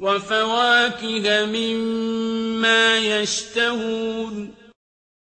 وَفَوَاكِهَ مِمَّا يَشْتَهُونَ